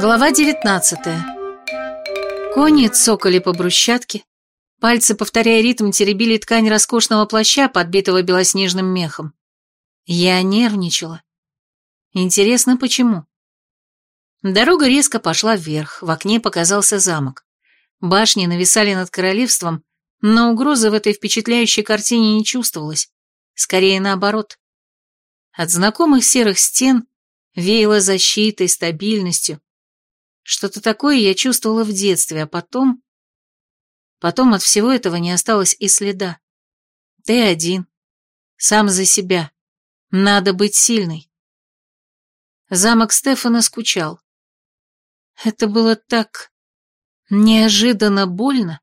Глава 19 Кони цокали по брусчатке, пальцы, повторяя ритм, теребили ткань роскошного плаща, подбитого белоснежным мехом. Я нервничала. Интересно, почему? Дорога резко пошла вверх, в окне показался замок. Башни нависали над королевством, но угрозы в этой впечатляющей картине не чувствовалось. Скорее наоборот. От знакомых серых стен веяло защитой, стабильностью, что-то такое я чувствовала в детстве, а потом... Потом от всего этого не осталось и следа. Ты один. Сам за себя. Надо быть сильной. Замок Стефана скучал. Это было так... неожиданно больно.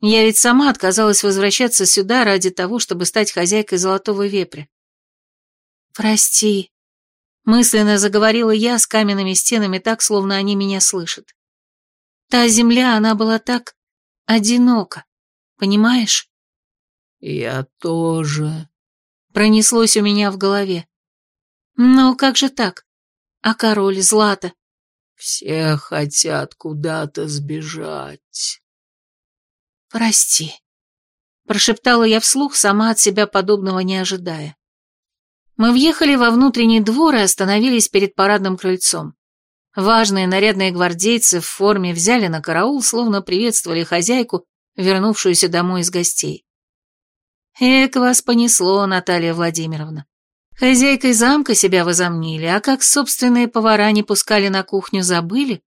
Я ведь сама отказалась возвращаться сюда ради того, чтобы стать хозяйкой золотого вепря. «Прости», Мысленно заговорила я с каменными стенами так, словно они меня слышат. Та земля, она была так одинока, понимаешь? Я тоже. Пронеслось у меня в голове. Но как же так? А король Злата? Все хотят куда-то сбежать. Прости. Прошептала я вслух, сама от себя подобного не ожидая. Мы въехали во внутренний двор и остановились перед парадным крыльцом. Важные нарядные гвардейцы в форме взяли на караул, словно приветствовали хозяйку, вернувшуюся домой из гостей. Эк, вас понесло, Наталья Владимировна. Хозяйкой замка себя возомнили, а как собственные повара не пускали на кухню, забыли?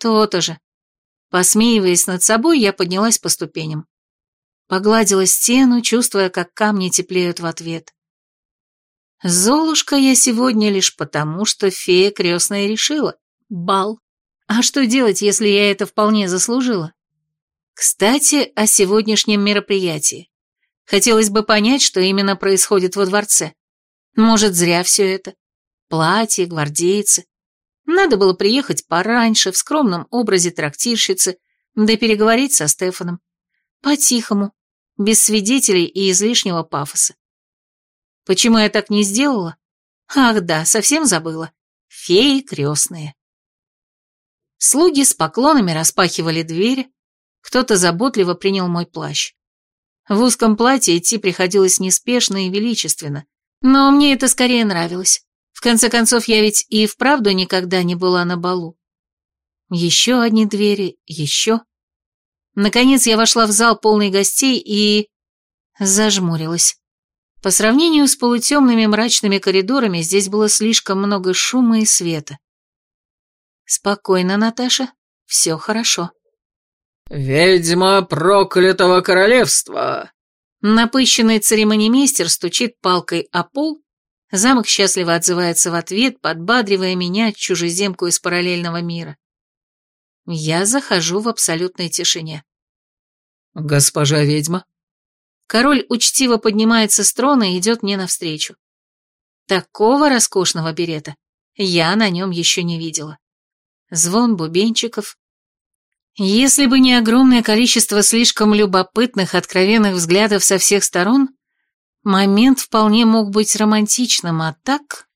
То-то же. Посмеиваясь над собой, я поднялась по ступеням. Погладила стену, чувствуя, как камни теплеют в ответ. Золушка я сегодня лишь потому, что фея крестная решила. Бал. А что делать, если я это вполне заслужила? Кстати, о сегодняшнем мероприятии. Хотелось бы понять, что именно происходит во дворце. Может, зря все это. Платье, гвардейцы. Надо было приехать пораньше, в скромном образе трактирщицы, да переговорить со Стефаном. По-тихому, без свидетелей и излишнего пафоса. Почему я так не сделала? Ах да, совсем забыла. Феи крестные. Слуги с поклонами распахивали двери, кто-то заботливо принял мой плащ. В узком платье идти приходилось неспешно и величественно, но мне это скорее нравилось. В конце концов, я ведь и вправду никогда не была на балу. Еще одни двери, еще. Наконец я вошла в зал полный гостей и... зажмурилась. По сравнению с полутемными мрачными коридорами здесь было слишком много шума и света. Спокойно, Наташа, все хорошо. «Ведьма проклятого королевства!» Напыщенный церемонимейстер стучит палкой о пол, замок счастливо отзывается в ответ, подбадривая меня, чужеземку из параллельного мира. Я захожу в абсолютной тишине. «Госпожа ведьма?» Король учтиво поднимается с трона и идет мне навстречу. Такого роскошного берета я на нем еще не видела. Звон бубенчиков. Если бы не огромное количество слишком любопытных, откровенных взглядов со всех сторон, момент вполне мог быть романтичным, а так...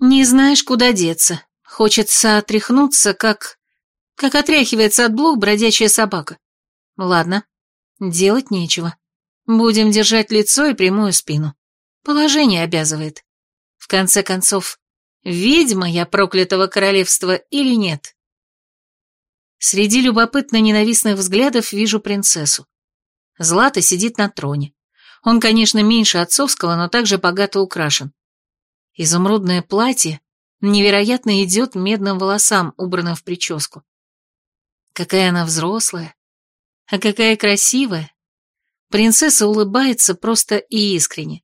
Не знаешь, куда деться. Хочется отряхнуться, как... Как отряхивается от блох бродячая собака. Ладно, делать нечего. Будем держать лицо и прямую спину. Положение обязывает. В конце концов, ведьма я проклятого королевства или нет? Среди любопытно-ненавистных взглядов вижу принцессу. Злата сидит на троне. Он, конечно, меньше отцовского, но также богато украшен. Изумрудное платье невероятно идет медным волосам, убранным в прическу. Какая она взрослая, а какая красивая. Принцесса улыбается просто и искренне,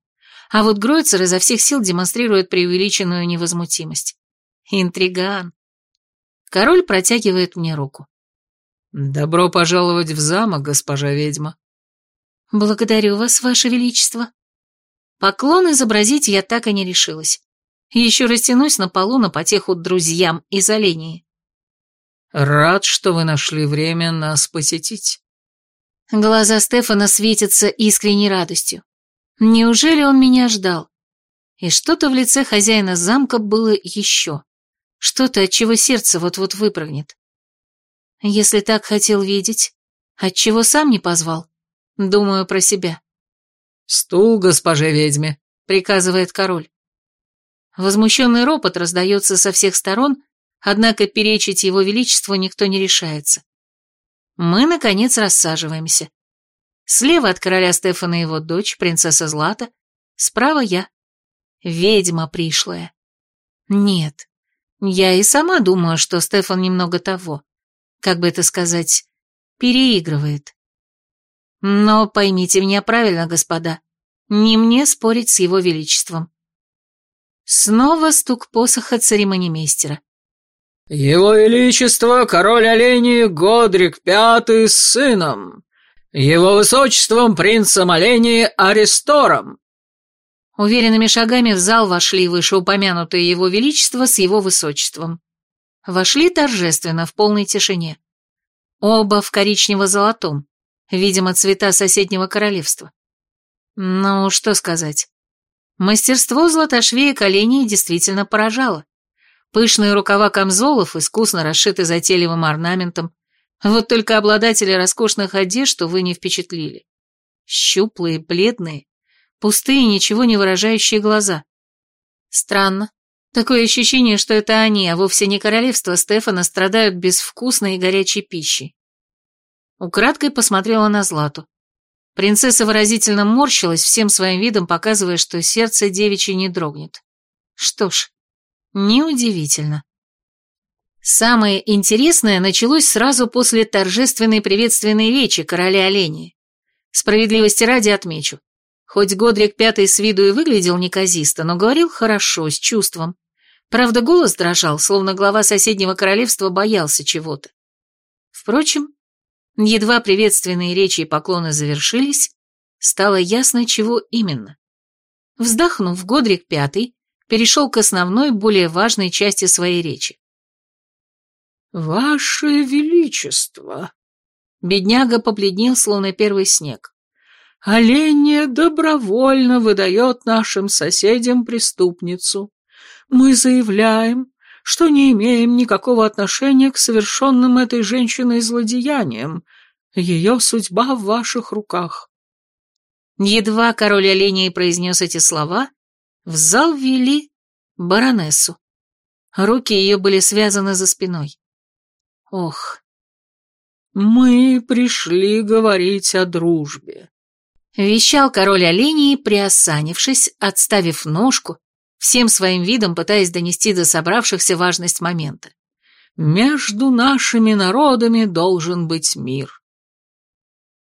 а вот Гройцер изо всех сил демонстрирует преувеличенную невозмутимость. Интриган. Король протягивает мне руку. «Добро пожаловать в замок, госпожа ведьма». «Благодарю вас, ваше величество». Поклон изобразить я так и не решилась. Еще растянусь на полу на потеху друзьям из оленей. «Рад, что вы нашли время нас посетить». Глаза Стефана светятся искренней радостью. Неужели он меня ждал? И что-то в лице хозяина замка было еще. Что-то, от чего сердце вот-вот выпрыгнет. Если так хотел видеть, отчего сам не позвал? Думаю про себя. «Стул госпоже ведьме», — приказывает король. Возмущенный ропот раздается со всех сторон, однако перечить его величеству никто не решается. Мы, наконец, рассаживаемся. Слева от короля Стефана его дочь, принцесса Злата, справа я. Ведьма пришлая. Нет, я и сама думаю, что Стефан немного того, как бы это сказать, переигрывает. Но поймите меня правильно, господа, не мне спорить с его величеством. Снова стук посоха церемонимейстера. «Его Величество, король оленей Годрик Пятый с сыном, его Высочеством принцем оленей Аристором». Уверенными шагами в зал вошли вышеупомянутые его величество с его высочеством. Вошли торжественно, в полной тишине. Оба в коричнево-золотом, видимо, цвета соседнего королевства. Ну, что сказать. Мастерство златошвея коленей действительно поражало. Пышные рукава камзолов искусно расшиты затейливым орнаментом, вот только обладатели роскошных одежд, вы не впечатлили. Щуплые, бледные, пустые, ничего не выражающие глаза. Странно. Такое ощущение, что это они, а вовсе не королевство Стефана, страдают безвкусной и горячей пищей. Украдкой посмотрела на Злату. Принцесса выразительно морщилась, всем своим видом показывая, что сердце девичье не дрогнет. Что ж, Неудивительно. Самое интересное началось сразу после торжественной приветственной речи короля оленей. Справедливости ради отмечу. Хоть Годрик Пятый с виду и выглядел неказисто, но говорил хорошо, с чувством. Правда, голос дрожал, словно глава соседнего королевства боялся чего-то. Впрочем, едва приветственные речи и поклоны завершились, стало ясно, чего именно. Вздохнув, Годрик Пятый перешел к основной, более важной части своей речи. «Ваше Величество!» Бедняга побледнел, словно первый снег. «Оленья добровольно выдает нашим соседям преступницу. Мы заявляем, что не имеем никакого отношения к совершенным этой женщиной злодеяниям. Ее судьба в ваших руках». Едва король оленей произнес эти слова, в зал ввели баронессу. Руки ее были связаны за спиной. Ох. «Мы пришли говорить о дружбе», — вещал король оленей, приосанившись, отставив ножку, всем своим видом пытаясь донести до собравшихся важность момента. «Между нашими народами должен быть мир».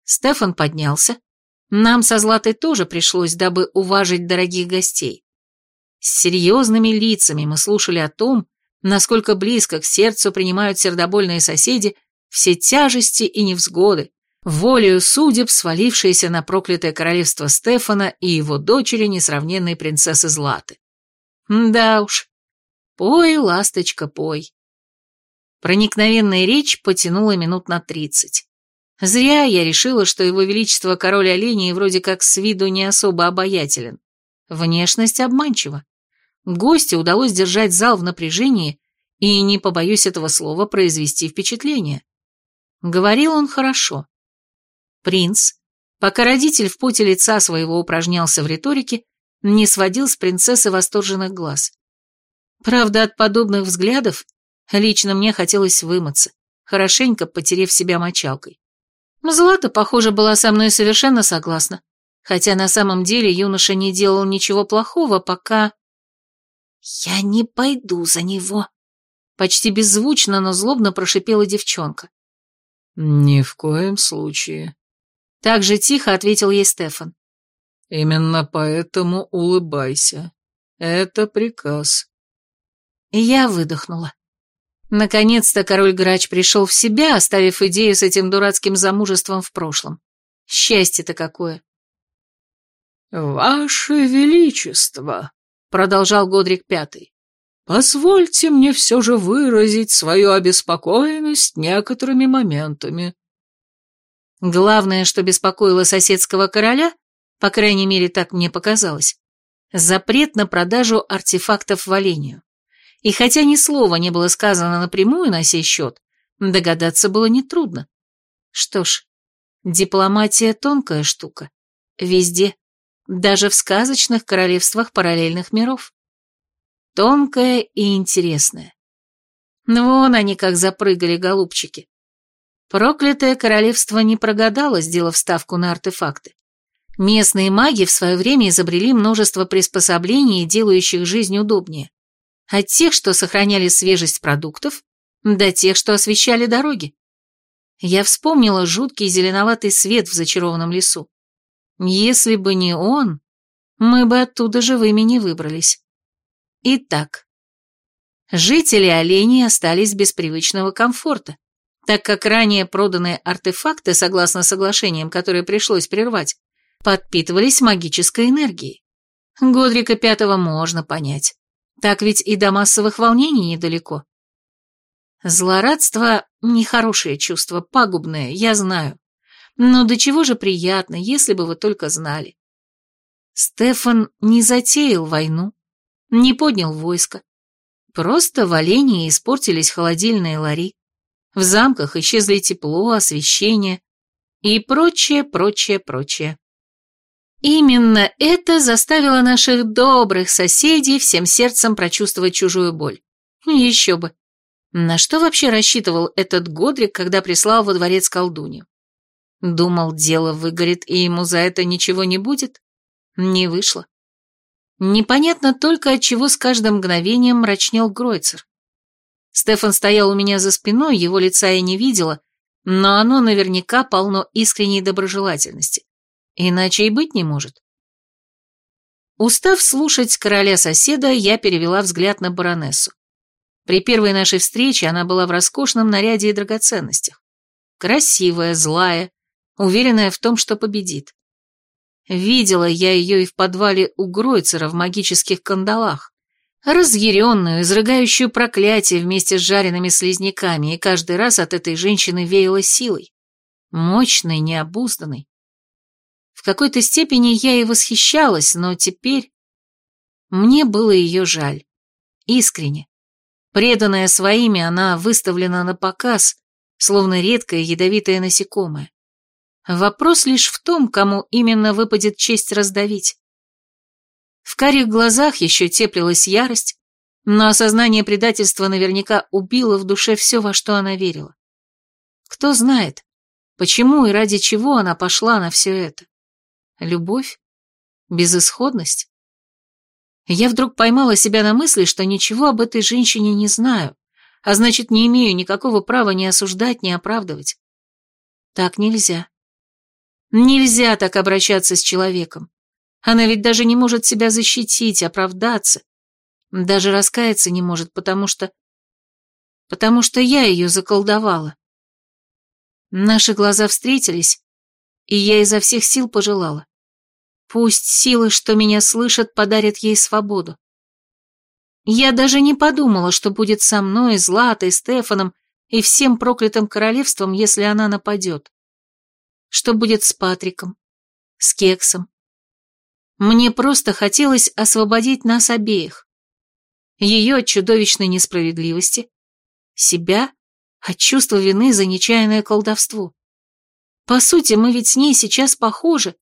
Стефан поднялся. Нам со Златой тоже пришлось, дабы уважить дорогих гостей. С серьезными лицами мы слушали о том, насколько близко к сердцу принимают сердобольные соседи все тяжести и невзгоды, волею судеб, свалившиеся на проклятое королевство Стефана и его дочери, несравненной принцессы Златы. Да уж, пой, ласточка, пой. Проникновенная речь потянула минут на тридцать. Зря я решила, что его величество король оленей вроде как с виду не особо обаятелен. Внешность обманчива. Гостю удалось держать зал в напряжении и, не побоюсь этого слова, произвести впечатление. Говорил он хорошо. Принц, пока родитель в поте лица своего упражнялся в риторике, не сводил с принцессы восторженных глаз. Правда, от подобных взглядов лично мне хотелось вымыться, хорошенько потерев себя мочалкой. Злата, похоже, была со мной совершенно согласна, хотя на самом деле юноша не делал ничего плохого, пока... «Я не пойду за него», — почти беззвучно, но злобно прошипела девчонка. «Ни в коем случае», — так же тихо ответил ей Стефан. «Именно поэтому улыбайся. Это приказ». И я выдохнула. Наконец-то король-грач пришел в себя, оставив идею с этим дурацким замужеством в прошлом. Счастье-то какое. «Ваше Величество!» продолжал Годрик Пятый. «Позвольте мне все же выразить свою обеспокоенность некоторыми моментами». Главное, что беспокоило соседского короля, по крайней мере, так мне показалось, запрет на продажу артефактов в Олению. И хотя ни слова не было сказано напрямую на сей счет, догадаться было нетрудно. Что ж, дипломатия тонкая штука. Везде, даже в сказочных королевствах параллельных миров. Тонкая и интересная. Вон они как запрыгали, голубчики. Проклятое королевство не прогадало, сделав ставку на артефакты. Местные маги в свое время изобрели множество приспособлений, делающих жизнь удобнее. От тех, что сохраняли свежесть продуктов, до тех, что освещали дороги. Я вспомнила жуткий зеленоватый свет в зачарованном лесу. Если бы не он, мы бы оттуда живыми не выбрались. Итак, жители оленей остались без привычного комфорта, так как ранее проданные артефакты, согласно соглашениям, которые пришлось прервать, подпитывались магической энергией. Годрика Пятого можно понять. Так ведь и до массовых волнений недалеко. Злорадство – нехорошее чувство, пагубное, я знаю. Но до чего же приятно, если бы вы только знали. Стефан не затеял войну, не поднял войско. Просто в Олении испортились холодильные лари. В замках исчезли тепло, освещение и прочее, прочее, прочее. Именно это заставило наших добрых соседей всем сердцем прочувствовать чужую боль. Еще бы. На что вообще рассчитывал этот Годрик, когда прислал во дворец колдунью? Думал, дело выгорит, и ему за это ничего не будет? Не вышло. Непонятно только, от чего с каждым мгновением мрачнел Гройцер. Стефан стоял у меня за спиной, его лица я не видела, но оно наверняка полно искренней доброжелательности. Иначе и быть не может. Устав слушать короля-соседа, я перевела взгляд на баронессу. При первой нашей встрече она была в роскошном наряде и драгоценностях. Красивая, злая, уверенная в том, что победит. Видела я ее и в подвале у Гройцера в магических кандалах, разъяренную, изрыгающую проклятие вместе с жареными слизняками, и каждый раз от этой женщины веяло силой. Мощной, необузданной. В какой-то степени я и восхищалась, но теперь... Мне было ее жаль. Искренне. Преданная своими, она выставлена на показ, словно редкое ядовитое насекомое. Вопрос лишь в том, кому именно выпадет честь раздавить. В карих глазах еще теплилась ярость, но осознание предательства наверняка убило в душе все, во что она верила. Кто знает, почему и ради чего она пошла на все это. Любовь? Безысходность? Я вдруг поймала себя на мысли, что ничего об этой женщине не знаю, а значит, не имею никакого права ни осуждать, ни оправдывать. Так нельзя. Нельзя так обращаться с человеком. Она ведь даже не может себя защитить, оправдаться. Даже раскаяться не может, потому что... Потому что я ее заколдовала. Наши глаза встретились, и я изо всех сил пожелала. Пусть силы, что меня слышат, подарят ей свободу. Я даже не подумала, что будет со мной, Златой, Стефаном и всем проклятым королевством, если она нападет. Что будет с Патриком, с Кексом. Мне просто хотелось освободить нас обеих. Ее от чудовищной несправедливости, себя от чувства вины за нечаянное колдовство. По сути, мы ведь с ней сейчас похожи,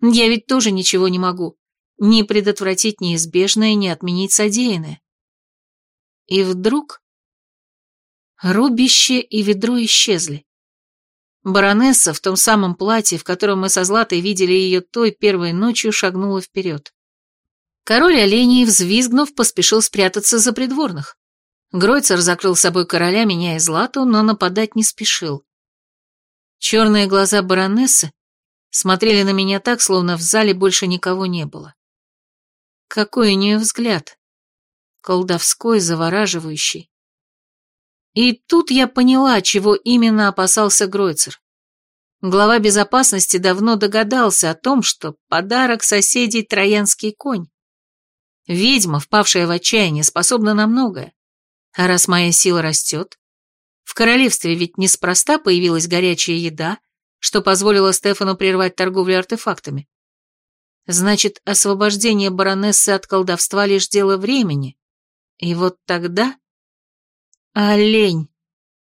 я ведь тоже ничего не могу. Ни предотвратить неизбежное, ни отменить содеянное. И вдруг... Рубище и ведро исчезли. Баронесса в том самом платье, в котором мы со Златой видели ее той первой ночью, шагнула вперед. Король оленей, взвизгнув, поспешил спрятаться за придворных. Гройцер закрыл собой короля, меня и Злату, но нападать не спешил. Черные глаза баронессы смотрели на меня так, словно в зале больше никого не было. Какой у нее взгляд. Колдовской, завораживающий. И тут я поняла, чего именно опасался Гройцер. Глава безопасности давно догадался о том, что подарок соседей троянский конь. Ведьма, впавшая в отчаяние, способна на многое. А раз моя сила растет, в королевстве ведь неспроста появилась горячая еда, что позволило Стефану прервать торговлю артефактами. Значит, освобождение баронессы от колдовства лишь дело времени. И вот тогда... Олень!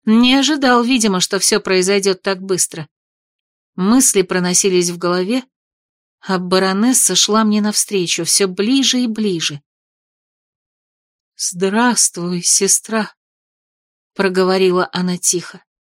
Не ожидал, видимо, что все произойдет так быстро. Мысли проносились в голове, а баронесса шла мне навстречу все ближе и ближе. «Здравствуй, сестра», — проговорила она тихо.